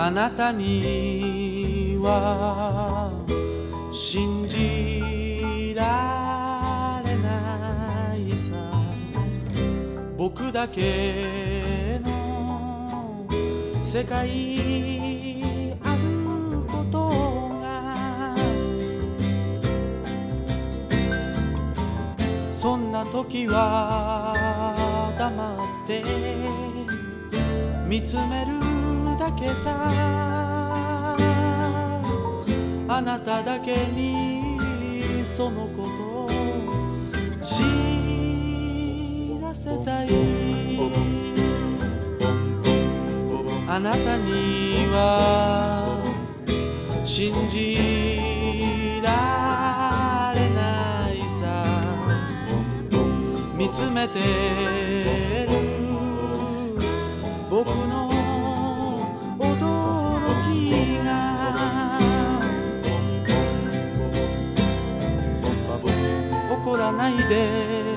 あなたには信じられないさ。僕だけの世界あることが。そんな時は黙って見つめるだけさあなただけにそのことを知らせたいあなたには信じられないさ。見つめてる僕のないで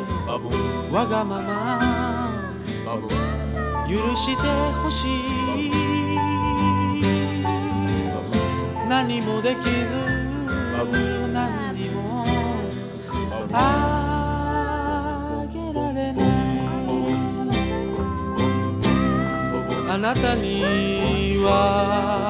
わがまま許してほしい。何もできず何にもあげられない。あなたには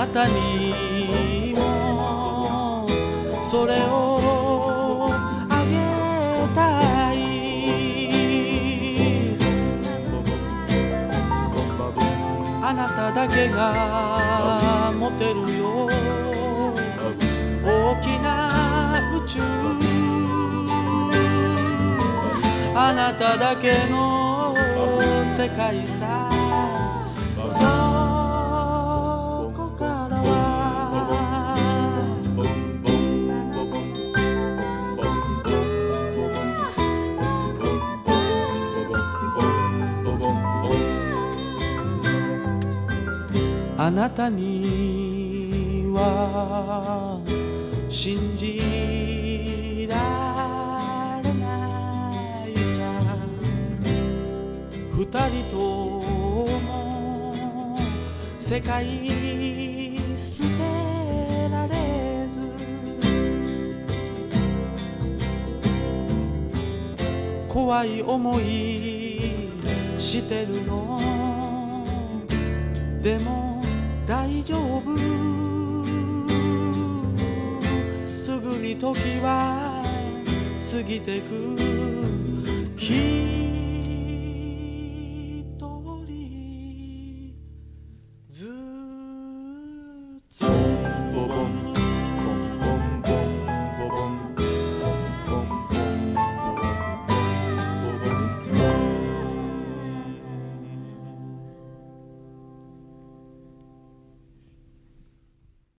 なたにもそれをあげたいあなただけが持てるよ大きな宇宙あなただけの世界さ。あなたには信じられないさ。二人とも世界捨てられず。怖い思いしてるの？でも大丈夫。すぐに時は過ぎてく。一人ずつ。